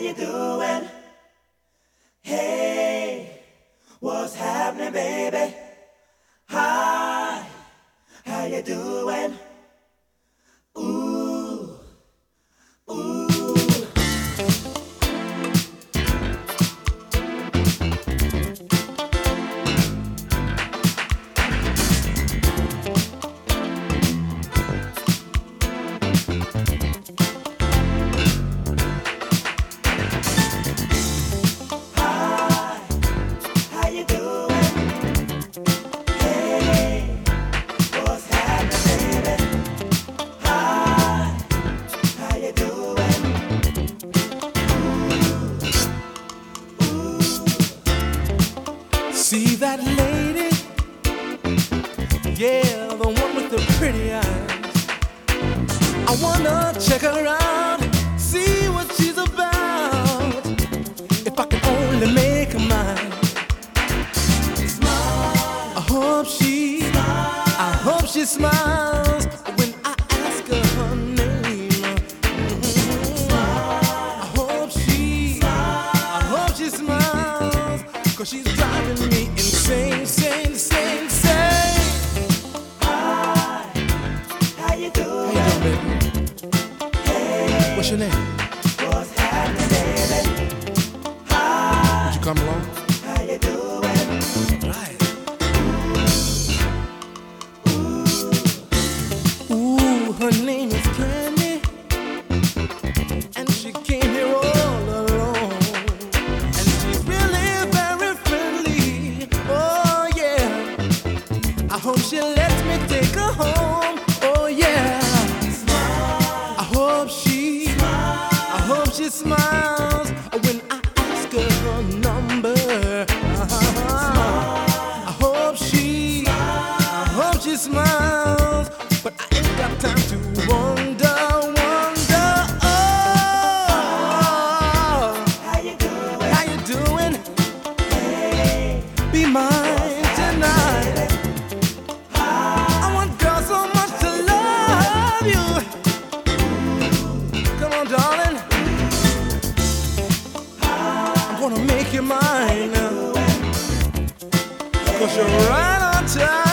you doing? Hey, what's happening, baby? Hi, how you doing? Lady? Yeah, the one with the pretty eyes. I wanna check her out, see what she's about. If I can only make her mine. I hope she, I hope she smiles come along? how you doing? Ooh, her name is Candy, and she came here all alone. And she's really very friendly. Oh yeah. I hope she lets me take her home. Oh yeah. I hope she, I hope she smiles Cause you're right on time.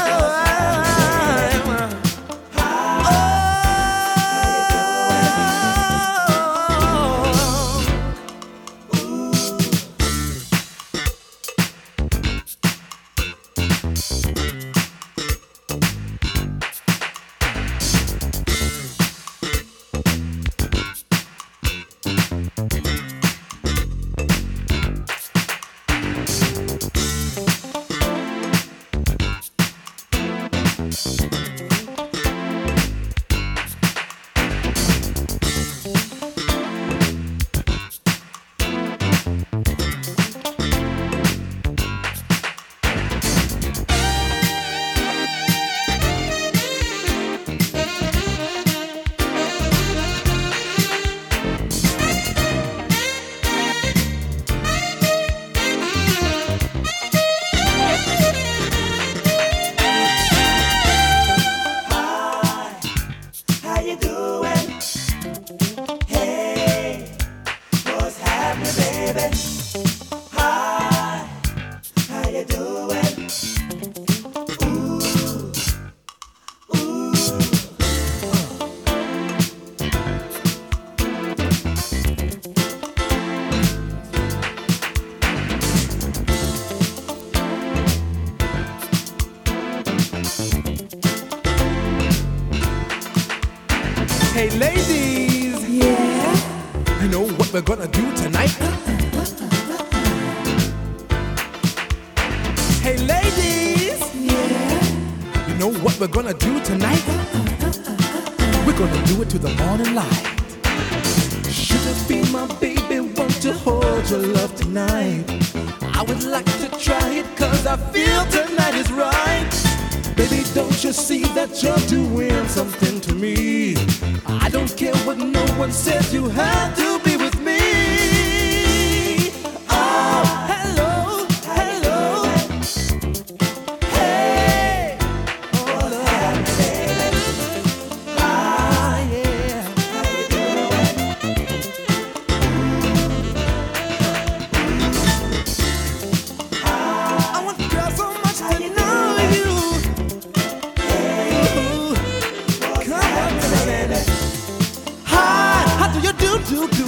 Hey, ladies. Yeah. You know what we're gonna do tonight? Hey, ladies. Yeah. You know what we're gonna do tonight? We're gonna do it to the morning light. Sugar be my baby, want to hold your love tonight. I would like to try it cause I feel tonight is right. Baby, don't you see that you're doing something to me? I don't care what no one says, you have to do. do